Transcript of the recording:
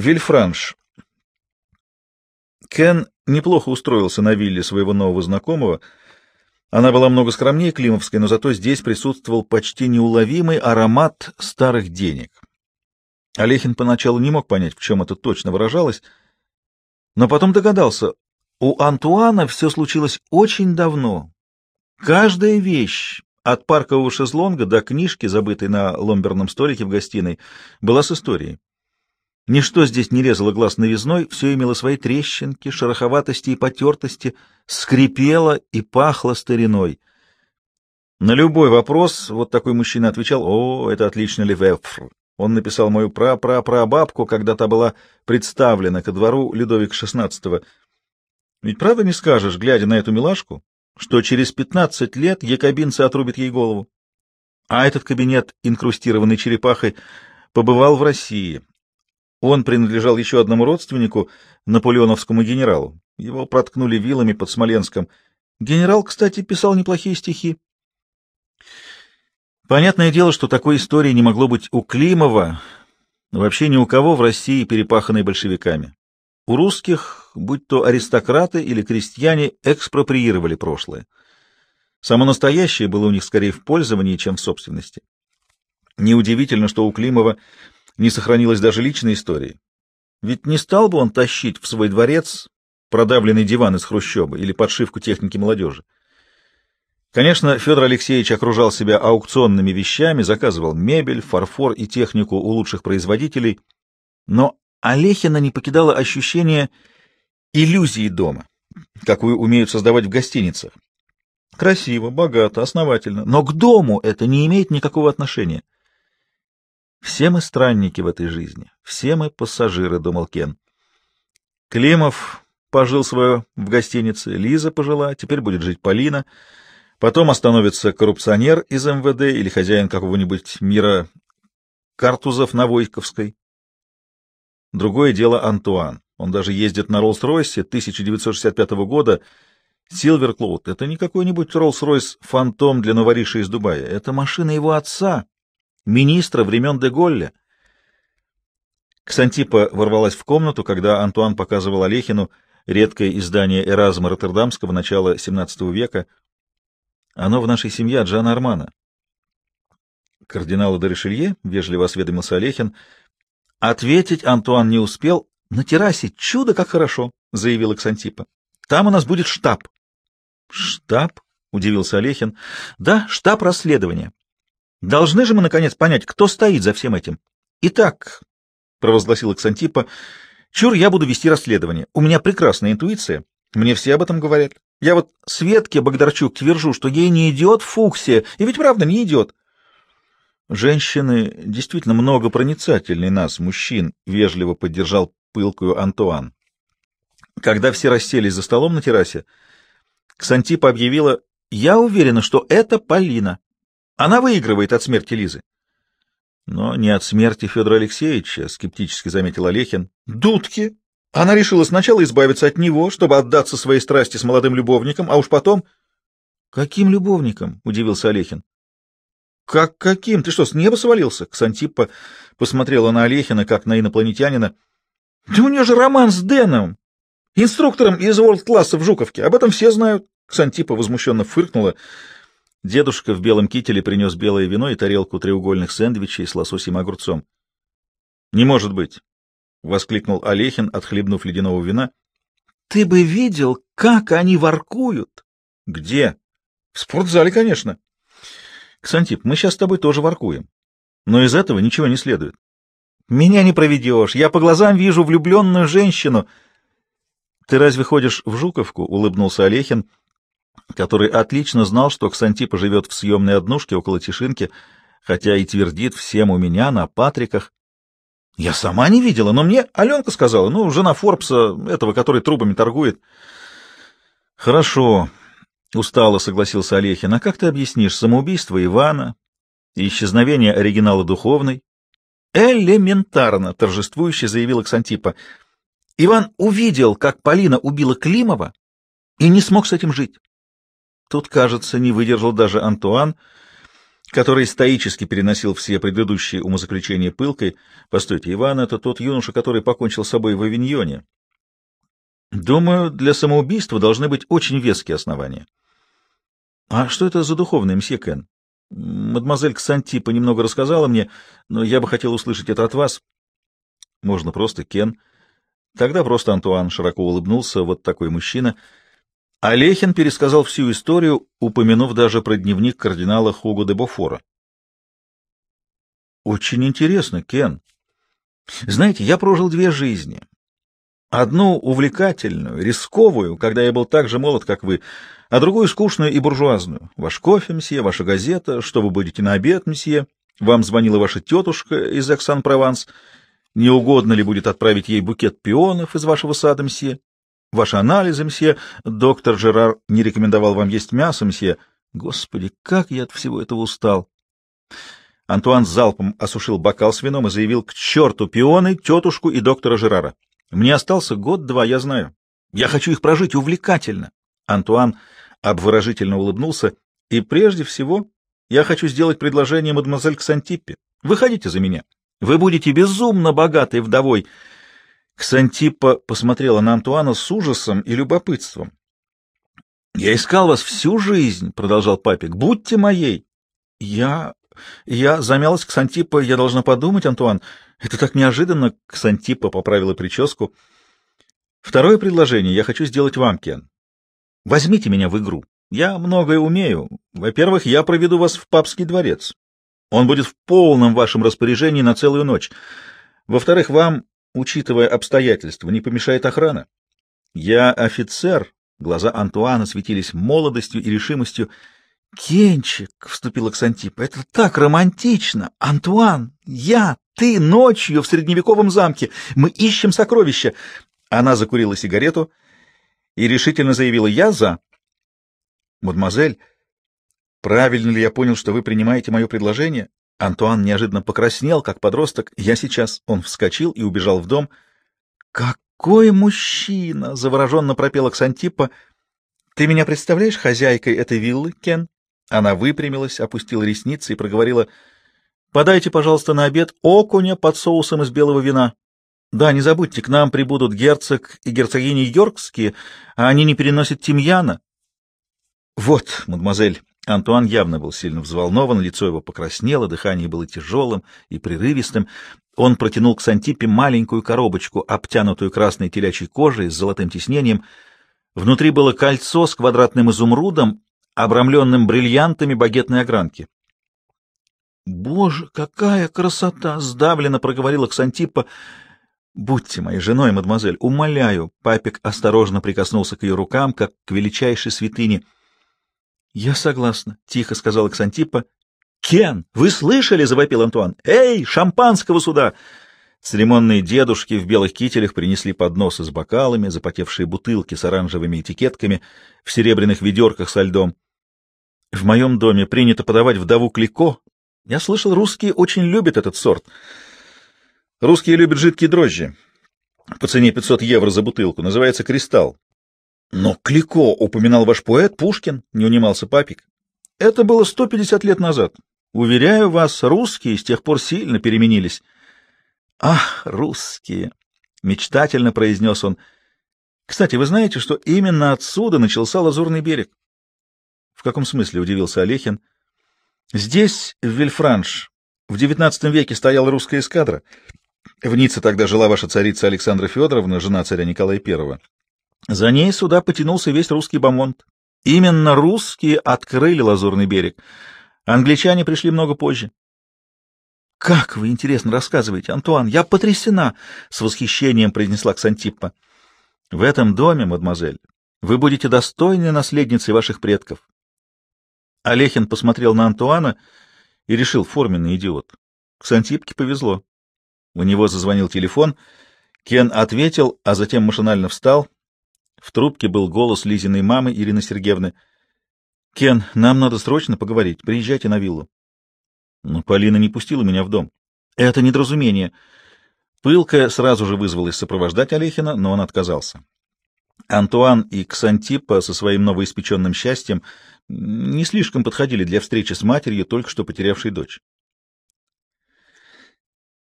Вильфранш. Кен неплохо устроился на вилле своего нового знакомого. Она была много скромнее Климовской, но зато здесь присутствовал почти неуловимый аромат старых денег. Олехин поначалу не мог понять, в чем это точно выражалось, но потом догадался, у Антуана все случилось очень давно. Каждая вещь, от паркового шезлонга до книжки, забытой на ломберном столике в гостиной, была с историей. Ничто здесь не резало глаз новизной, все имело свои трещинки, шероховатости и потертости, скрипело и пахло стариной. На любой вопрос вот такой мужчина отвечал, «О, это отлично, Левефр». Он написал мою пра-пра-прабабку, когда та была представлена ко двору Людовика XVI. Ведь правда не скажешь, глядя на эту милашку, что через пятнадцать лет якобинцы отрубят ей голову? А этот кабинет, инкрустированный черепахой, побывал в России. Он принадлежал еще одному родственнику, наполеоновскому генералу. Его проткнули вилами под Смоленском. Генерал, кстати, писал неплохие стихи. Понятное дело, что такой истории не могло быть у Климова, вообще ни у кого в России, перепаханной большевиками. У русских, будь то аристократы или крестьяне, экспроприировали прошлое. Само настоящее было у них скорее в пользовании, чем в собственности. Неудивительно, что у Климова не сохранилось даже личной истории. Ведь не стал бы он тащить в свой дворец продавленный диван из хрущеба или подшивку техники молодежи. Конечно, Федор Алексеевич окружал себя аукционными вещами, заказывал мебель, фарфор и технику у лучших производителей, но Олехина не покидало ощущение иллюзии дома, какую умеют создавать в гостиницах. Красиво, богато, основательно, но к дому это не имеет никакого отношения. Все мы странники в этой жизни, все мы пассажиры, — думал Кен. Климов пожил свое в гостинице, Лиза пожила, теперь будет жить Полина — Потом остановится коррупционер из МВД или хозяин какого-нибудь мира Картузов на Войковской. Другое дело Антуан. Он даже ездит на Роллс-Ройсе 1965 года. Силверклоуд — это не какой-нибудь Роллс-Ройс фантом для новориши из Дубая. Это машина его отца, министра времен Де Ксантипа ворвалась в комнату, когда Антуан показывал Олехину редкое издание Эразма Роттердамского начала XVII века — оно в нашей семье от Жана Армана. Кардинала де Ришелье, — вежливо осведомился Олехин. Ответить Антуан не успел. На террасе чудо как хорошо, — заявил Ксантипа. Там у нас будет штаб. Штаб? — удивился Олехин. Да, штаб расследования. Должны же мы, наконец, понять, кто стоит за всем этим. Итак, — провозгласил Ксантипа, — чур, я буду вести расследование. У меня прекрасная интуиция. Мне все об этом говорят. Я вот Светке Богдарчук твержу, что ей не идет фуксия, и ведь правда не идет. Женщины действительно много проницательнее нас, мужчин, вежливо поддержал пылкую Антуан. Когда все расселись за столом на террасе, Ксантипа объявила, «Я уверена, что это Полина. Она выигрывает от смерти Лизы». «Но не от смерти Федора Алексеевича», — скептически заметил Олехин. «Дудки!» Она решила сначала избавиться от него, чтобы отдаться своей страсти с молодым любовником, а уж потом... — Каким любовником? — удивился Олехин. — Как каким? Ты что, с неба свалился? Ксантиппа посмотрела на Олехина, как на инопланетянина. — Да у нее же роман с Дэном, инструктором из Ворлд-класса в Жуковке. Об этом все знают. Ксантиппа возмущенно фыркнула. Дедушка в белом кителе принес белое вино и тарелку треугольных сэндвичей с лососем и огурцом. — Не может быть. — воскликнул Олехин, отхлебнув ледяного вина. — Ты бы видел, как они воркуют! — Где? — В спортзале, конечно. — Ксантип, мы сейчас с тобой тоже воркуем. Но из этого ничего не следует. — Меня не проведешь. Я по глазам вижу влюбленную женщину. — Ты разве ходишь в Жуковку? — улыбнулся Олехин, который отлично знал, что Ксантипа живет в съемной однушке около Тишинки, хотя и твердит всем у меня на Патриках. Я сама не видела, но мне Аленка сказала, ну, жена Форбса, этого, который трубами торгует. Хорошо, устало согласился Олехин. А как ты объяснишь самоубийство Ивана и исчезновение оригинала духовной? Элементарно, торжествующе заявила Ксантипа. Иван увидел, как Полина убила Климова и не смог с этим жить. Тут, кажется, не выдержал даже Антуан. который стоически переносил все предыдущие умозаключения пылкой. Постойте, Иван — это тот юноша, который покончил с собой в Авиньоне. Думаю, для самоубийства должны быть очень веские основания. А что это за духовный мсье Кен? Мадемуазель Ксантипа немного рассказала мне, но я бы хотел услышать это от вас. Можно просто Кен. Тогда просто Антуан широко улыбнулся, вот такой мужчина. Олехин пересказал всю историю, упомянув даже про дневник кардинала Хуго де Бофора. Очень интересно, Кен. Знаете, я прожил две жизни. Одну увлекательную, рисковую, когда я был так же молод, как вы, а другую скучную и буржуазную. Ваш кофе, мсье, ваша газета, что вы будете на обед, мсье. Вам звонила ваша тетушка из Эксан-Прованс. Не угодно ли будет отправить ей букет пионов из вашего сада, мсье? Ваши анализы, мсье. Доктор Жерар не рекомендовал вам есть мясо, мсье. Господи, как я от всего этого устал! Антуан залпом осушил бокал с вином и заявил к черту пионы, тетушку и доктора Жерара. Мне остался год-два, я знаю. Я хочу их прожить увлекательно. Антуан обворожительно улыбнулся. И прежде всего я хочу сделать предложение мадемуазель Ксантиппе. Выходите за меня. Вы будете безумно богатой вдовой. Ксантиппа посмотрела на Антуана с ужасом и любопытством. «Я искал вас всю жизнь», — продолжал папик. «Будьте моей». «Я... я замялась, Ксантиппа, я должна подумать, Антуан. Это так неожиданно», — Ксантиппа поправила прическу. «Второе предложение я хочу сделать вам, Кен. Возьмите меня в игру. Я многое умею. Во-первых, я проведу вас в папский дворец. Он будет в полном вашем распоряжении на целую ночь. Во-вторых, вам, учитывая обстоятельства, не помешает охрана. Я офицер. Глаза Антуана светились молодостью и решимостью. «Кенчик!» — вступила Ксантипа. «Это так романтично! Антуан! Я! Ты! Ночью в средневековом замке! Мы ищем сокровища!» Она закурила сигарету и решительно заявила «Я за». «Мадемуазель, правильно ли я понял, что вы принимаете мое предложение?» Антуан неожиданно покраснел, как подросток. «Я сейчас». Он вскочил и убежал в дом. «Какой мужчина!» — завороженно пропела Ксантипа. «Ты меня представляешь хозяйкой этой виллы, Кен?» Она выпрямилась, опустила ресницы и проговорила «Подайте, пожалуйста, на обед окуня под соусом из белого вина». Да, не забудьте, к нам прибудут герцог и герцогини Йоркские, а они не переносят тимьяна. Вот, мадемуазель, Антуан явно был сильно взволнован, лицо его покраснело, дыхание было тяжелым и прерывистым. Он протянул к Сантипе маленькую коробочку, обтянутую красной телячьей кожей с золотым тиснением. Внутри было кольцо с квадратным изумрудом, обрамленным бриллиантами багетной огранки. «Боже, какая красота!» — сдавленно проговорила Ксантипа. «Будьте моей женой, мадемуазель, умоляю!» Папик осторожно прикоснулся к ее рукам, как к величайшей святыне. «Я согласна», — тихо сказала Ксантипа. «Кен, вы слышали?» — завопил Антуан. «Эй, шампанского сюда!» Церемонные дедушки в белых кителях принесли подносы с бокалами, запотевшие бутылки с оранжевыми этикетками в серебряных ведерках со льдом. В моем доме принято подавать вдову клико. Я слышал, русские очень любят этот сорт — Русские любят жидкие дрожжи. По цене 500 евро за бутылку. Называется «Кристалл». Но Клико упоминал ваш поэт Пушкин, не унимался папик. Это было 150 лет назад. Уверяю вас, русские с тех пор сильно переменились. Ах, русские! Мечтательно произнес он. Кстати, вы знаете, что именно отсюда начался Лазурный берег? В каком смысле, удивился Олехин. Здесь, в Вильфранш, в XIX веке стояла русская эскадра. В Ницце тогда жила ваша царица Александра Федоровна, жена царя Николая I. За ней сюда потянулся весь русский бомонд. Именно русские открыли Лазурный берег. Англичане пришли много позже. — Как вы, интересно, рассказываете, Антуан, я потрясена! — с восхищением произнесла Ксантиппа. — В этом доме, мадемуазель, вы будете достойной наследницей ваших предков. Олехин посмотрел на Антуана и решил, форменный идиот. Ксантипке повезло. У него зазвонил телефон. Кен ответил, а затем машинально встал. В трубке был голос Лизиной мамы Ирины Сергеевны. — Кен, нам надо срочно поговорить. Приезжайте на виллу. Но Полина не пустила меня в дом. — Это недоразумение. Пылкая сразу же вызвалась сопровождать Олехина, но он отказался. Антуан и Ксантипа со своим новоиспеченным счастьем не слишком подходили для встречи с матерью, только что потерявшей дочь.